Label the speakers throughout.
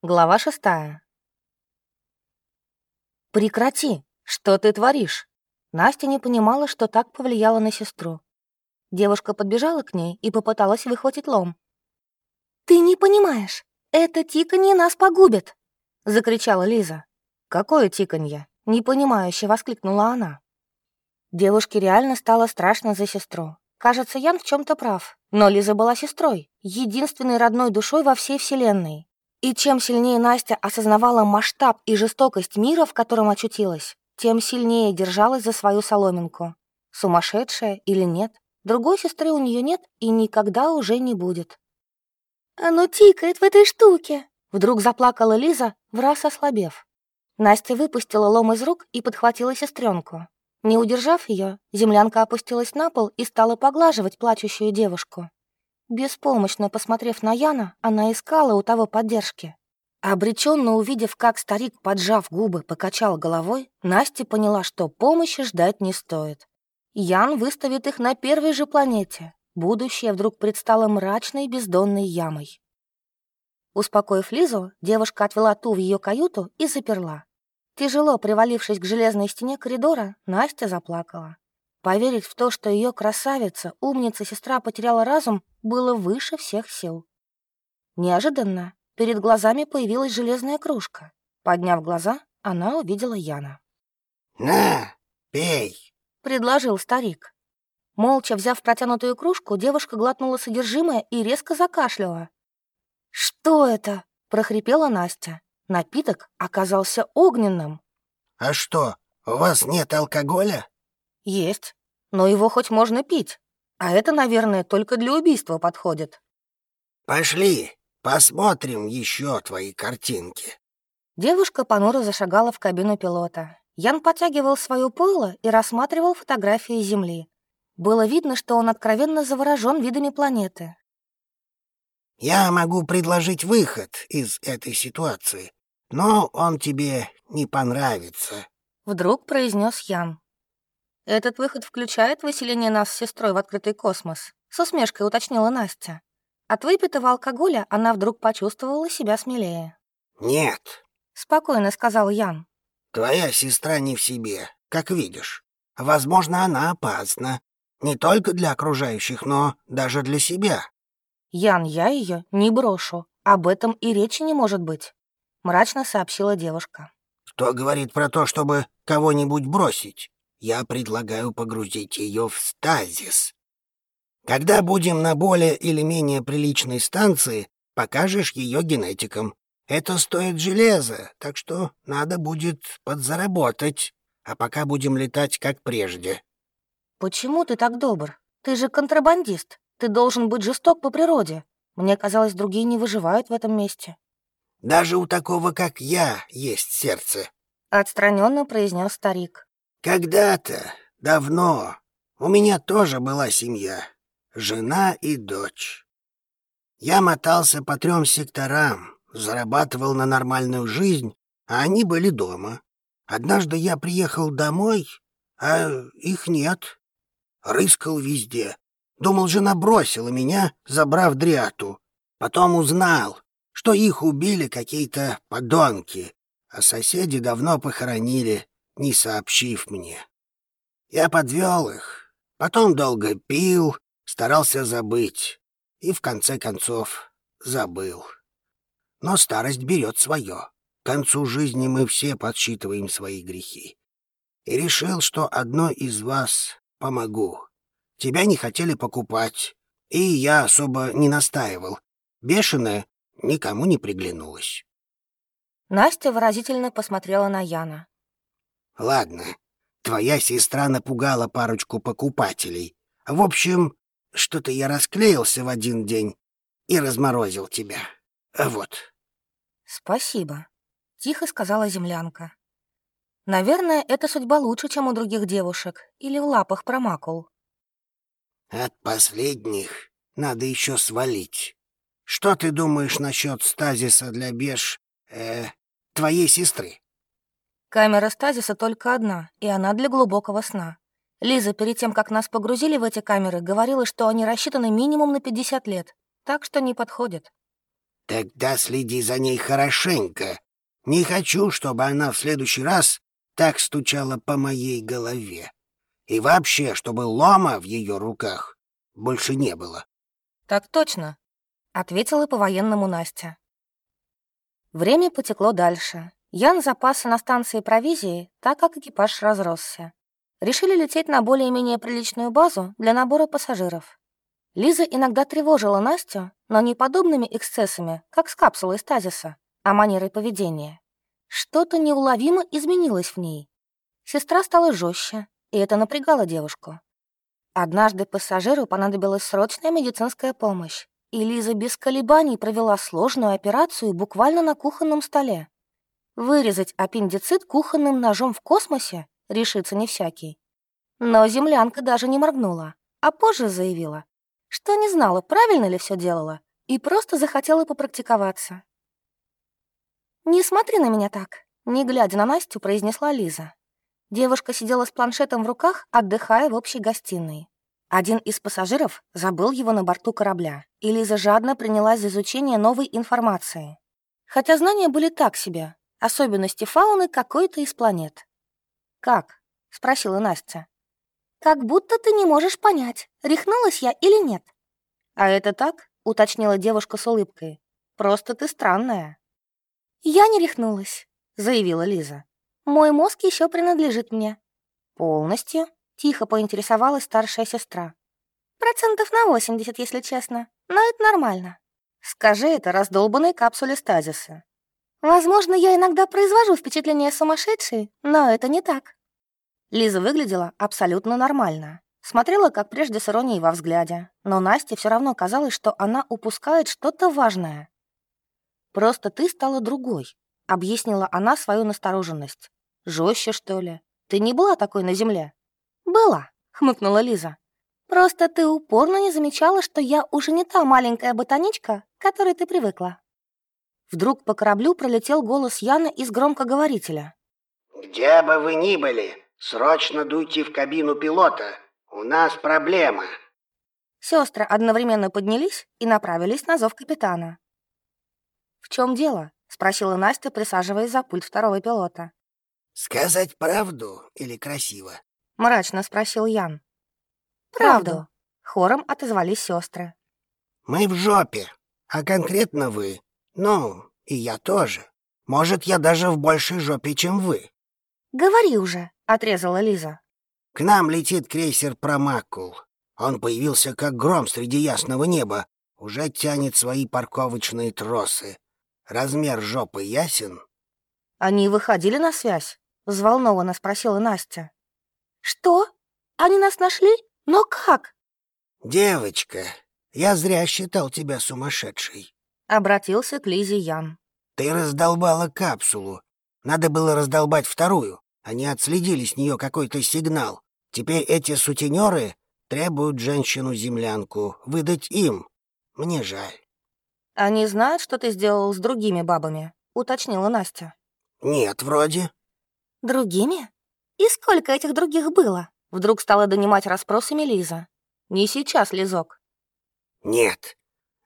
Speaker 1: Глава шестая. «Прекрати! Что ты творишь?» Настя не понимала, что так повлияло на сестру. Девушка подбежала к ней и попыталась выхватить лом. «Ты не понимаешь! Это тиканье нас погубит!» — закричала Лиза. «Какое тиканье?» — непонимающе воскликнула она. Девушке реально стало страшно за сестру. Кажется, Ян в чем то прав, но Лиза была сестрой, единственной родной душой во всей Вселенной. И чем сильнее Настя осознавала масштаб и жестокость мира, в котором очутилась, тем сильнее держалась за свою соломинку. Сумасшедшая или нет, другой сестры у нее нет и никогда уже не будет.
Speaker 2: «Оно тикает в этой штуке!»
Speaker 1: Вдруг заплакала Лиза, в раз ослабев. Настя выпустила лом из рук и подхватила сестренку. Не удержав ее, землянка опустилась на пол и стала поглаживать плачущую девушку. Беспомощно посмотрев на Яна, она искала у того поддержки. Обреченно увидев, как старик, поджав губы, покачал головой, Настя поняла, что помощи ждать не стоит. Ян выставит их на первой же планете. Будущее вдруг предстало мрачной бездонной ямой. Успокоив Лизу, девушка отвела ту в ее каюту и заперла. Тяжело привалившись к железной стене коридора, Настя заплакала. Поверить в то, что ее красавица, умница сестра потеряла разум, было выше всех сил. Неожиданно перед глазами появилась железная кружка. Подняв глаза, она увидела Яна.
Speaker 3: «На, пей!»
Speaker 1: — предложил старик. Молча взяв протянутую кружку, девушка глотнула содержимое и резко закашляла. «Что это?» — прохрипела Настя. Напиток оказался огненным.
Speaker 3: «А что, у вас нет алкоголя?»
Speaker 1: «Есть, но его хоть можно пить. А это, наверное, только для убийства подходит».
Speaker 3: «Пошли, посмотрим еще твои картинки».
Speaker 1: Девушка понуро зашагала в кабину пилота. Ян подтягивал свое пойло и рассматривал фотографии Земли. Было видно, что он откровенно заворожен видами планеты.
Speaker 3: «Я могу предложить выход из этой ситуации, но он тебе не понравится», —
Speaker 1: вдруг произнес Ян. «Этот выход включает выселение нас с сестрой в открытый космос», — с усмешкой уточнила Настя. От выпитого алкоголя она вдруг почувствовала себя смелее.
Speaker 3: «Нет», —
Speaker 1: спокойно сказал Ян.
Speaker 3: «Твоя сестра не в себе, как видишь. Возможно, она опасна. Не только для окружающих, но даже для себя».
Speaker 1: «Ян, я ее не брошу. Об этом и речи не может быть», — мрачно сообщила девушка.
Speaker 3: «Кто говорит про то, чтобы кого-нибудь бросить?» Я предлагаю погрузить ее в стазис. Когда будем на более или менее приличной станции, покажешь ее генетикам. Это стоит железа, так что надо будет подзаработать, а пока будем летать как прежде».
Speaker 1: «Почему ты так добр? Ты же контрабандист. Ты должен быть жесток по природе. Мне казалось, другие не выживают в этом месте».
Speaker 3: «Даже у такого, как я, есть сердце», —
Speaker 1: отстраненно произнес старик.
Speaker 3: Когда-то, давно, у меня тоже была семья, жена и дочь. Я мотался по трем секторам, зарабатывал на нормальную жизнь, а они были дома. Однажды я приехал домой, а их нет. Рыскал везде. Думал, жена бросила меня, забрав дриату. Потом узнал, что их убили какие-то подонки, а соседи давно похоронили не сообщив мне. Я подвел их, потом долго пил, старался забыть и, в конце концов, забыл. Но старость берет свое. К концу жизни мы все подсчитываем свои грехи. И решил, что одной из вас помогу. Тебя не хотели покупать, и я особо не настаивал. Бешеная никому не приглянулась.
Speaker 1: Настя выразительно посмотрела на Яна.
Speaker 3: Ладно, твоя сестра напугала парочку покупателей. В общем, что-то я расклеился в один день и разморозил тебя. Вот.
Speaker 1: Спасибо, тихо сказала землянка. Наверное, эта судьба лучше, чем у других девушек, или в лапах промакул.
Speaker 3: От последних надо еще свалить. Что ты думаешь насчет стазиса для беж... э... твоей сестры?
Speaker 1: Камера стазиса только одна, и она для глубокого сна. Лиза перед тем, как нас погрузили в эти камеры, говорила, что они рассчитаны минимум на 50 лет, так что не подходят.
Speaker 3: Тогда следи за ней хорошенько. Не хочу, чтобы она в следующий раз так стучала по моей голове. И вообще, чтобы лома в ее руках больше не было.
Speaker 1: «Так точно», — ответила по-военному Настя. Время потекло дальше. Ян запасы на станции провизии, так как экипаж разросся. Решили лететь на более-менее приличную базу для набора пассажиров. Лиза иногда тревожила Настю, но не подобными эксцессами, как с капсулой стазиса, а манерой поведения. Что-то неуловимо изменилось в ней. Сестра стала жестче, и это напрягало девушку. Однажды пассажиру понадобилась срочная медицинская помощь, и Лиза без колебаний провела сложную операцию буквально на кухонном столе. Вырезать аппендицит кухонным ножом в космосе решится не всякий. Но землянка даже не моргнула, а позже заявила, что не знала, правильно ли все делала, и просто захотела попрактиковаться. «Не смотри на меня так», — не глядя на Настю, произнесла Лиза. Девушка сидела с планшетом в руках, отдыхая в общей гостиной. Один из пассажиров забыл его на борту корабля, и Лиза жадно принялась за изучение новой информации. Хотя знания были так себе, особенности фауны какой-то из планет. «Как?» — спросила Настя.
Speaker 2: «Как будто ты не можешь понять, рехнулась я или нет».
Speaker 1: «А это так?» — уточнила девушка с улыбкой. «Просто ты странная».
Speaker 2: «Я не рехнулась», — заявила Лиза. «Мой мозг еще принадлежит мне».
Speaker 1: «Полностью?» — тихо поинтересовалась старшая сестра.
Speaker 2: «Процентов на 80, если честно, но это нормально».
Speaker 1: «Скажи это раздолбанной капсуле стазиса.
Speaker 2: Возможно, я иногда произвожу впечатление сумасшедшей, но это не так.
Speaker 1: Лиза выглядела абсолютно нормально. Смотрела, как прежде, с иронией во взгляде. Но Насте все равно казалось, что она упускает что-то важное. «Просто ты стала другой», — объяснила она свою настороженность. Жестче, что ли? Ты не была такой на земле?»
Speaker 2: «Была», — хмыкнула Лиза. «Просто ты упорно не замечала, что я уже не та маленькая ботаничка, к которой ты привыкла».
Speaker 1: Вдруг по кораблю пролетел голос Яна из громкоговорителя.
Speaker 3: «Где бы вы ни были, срочно дуйте в кабину пилота. У нас проблема».
Speaker 1: Сестры одновременно поднялись и направились на зов капитана. «В чем дело?» — спросила Настя, присаживаясь за пульт второго пилота.
Speaker 3: «Сказать правду или красиво?»
Speaker 1: — мрачно спросил Ян.
Speaker 2: «Правду», —
Speaker 1: хором отозвались сестры.
Speaker 3: «Мы в жопе, а конкретно вы ну, и я тоже. Может, я даже в большей жопе, чем вы.
Speaker 2: Говори уже, отрезала Лиза.
Speaker 3: К нам летит крейсер Промакул. Он появился как гром среди ясного неба. Уже тянет свои парковочные тросы. Размер жопы ясен?
Speaker 1: Они выходили на связь? Взволнованно спросила Настя.
Speaker 2: Что? Они нас нашли? Но как?
Speaker 3: Девочка, я зря считал тебя сумасшедшей.
Speaker 1: Обратился к Лизе Ян.
Speaker 3: «Ты раздолбала капсулу. Надо было раздолбать вторую. Они отследили с нее какой-то сигнал. Теперь эти сутенеры требуют женщину-землянку. Выдать им. Мне жаль».
Speaker 1: «Они знают, что ты сделал с другими бабами?» — уточнила Настя.
Speaker 3: «Нет, вроде».
Speaker 2: «Другими? И сколько этих других было?»
Speaker 1: Вдруг стала донимать расспросами Лиза. «Не сейчас, Лизок».
Speaker 3: «Нет,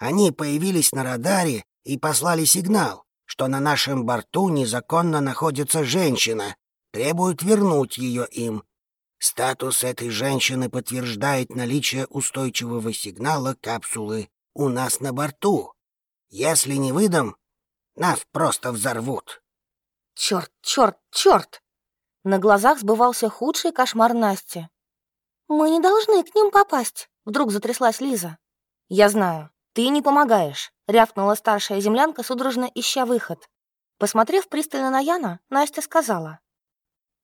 Speaker 3: они появились на радаре и послали сигнал, что на нашем борту незаконно находится женщина, требуют вернуть ее им. Статус этой женщины подтверждает наличие устойчивого сигнала капсулы у нас на борту. Если не выдам, нас просто взорвут.
Speaker 1: Черт, черт, черт! На глазах сбывался худший кошмар Насти.
Speaker 2: «Мы не должны к ним попасть», — вдруг затряслась Лиза.
Speaker 1: «Я знаю. «Ты не помогаешь», — рявкнула старшая землянка, судорожно ища выход. Посмотрев пристально на Яна, Настя сказала.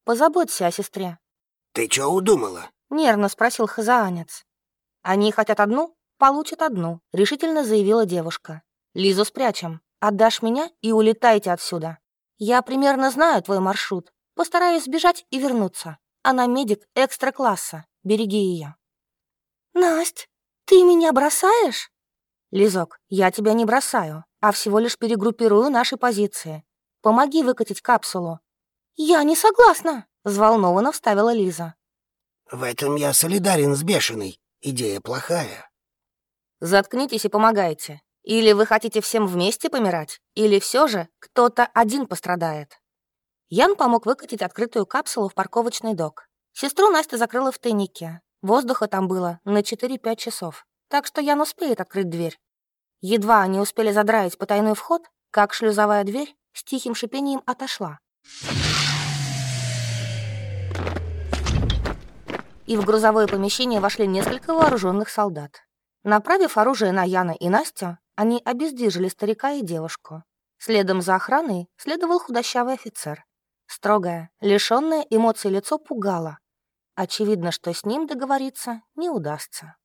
Speaker 1: «Позаботься о сестре».
Speaker 3: «Ты что удумала?»
Speaker 1: — нервно спросил хазаанец. «Они хотят одну, получат одну», — решительно заявила девушка. «Лизу спрячем. Отдашь меня и улетайте отсюда. Я примерно знаю твой маршрут. Постараюсь сбежать и вернуться. Она медик экстра-класса. Береги ее».
Speaker 2: «Насть, ты меня бросаешь?»
Speaker 1: «Лизок, я тебя не бросаю, а всего лишь перегруппирую наши позиции. Помоги выкатить капсулу».
Speaker 2: «Я не согласна», —
Speaker 1: взволнованно вставила Лиза.
Speaker 3: «В этом я солидарен с бешеной. Идея плохая».
Speaker 1: «Заткнитесь и помогайте. Или вы хотите всем вместе помирать, или все же кто-то один пострадает. Ян помог выкатить открытую капсулу в парковочный док. Сестру Настя закрыла в тайнике. Воздуха там было на 4-5 часов, так что Ян успеет открыть дверь. Едва они успели задраить потайной вход, как шлюзовая дверь с тихим шипением отошла. И в грузовое помещение вошли несколько вооруженных солдат. Направив оружие на Яна и Настю, они обездвижили старика и девушку. Следом за охраной следовал худощавый офицер. Строгое, лишённое эмоций лицо пугало. Очевидно, что с ним договориться не удастся.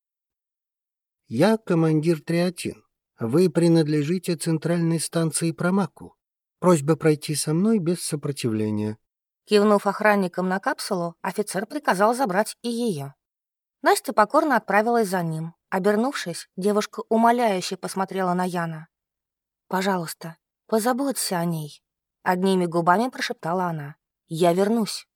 Speaker 3: «Я командир Триатин. Вы принадлежите центральной станции Промаку. Просьба пройти со мной без сопротивления».
Speaker 1: Кивнув охранникам на капсулу, офицер приказал забрать и ее. Настя покорно отправилась за ним. Обернувшись, девушка умоляюще посмотрела на Яна. «Пожалуйста, позаботься о ней», — одними губами прошептала она. «Я вернусь».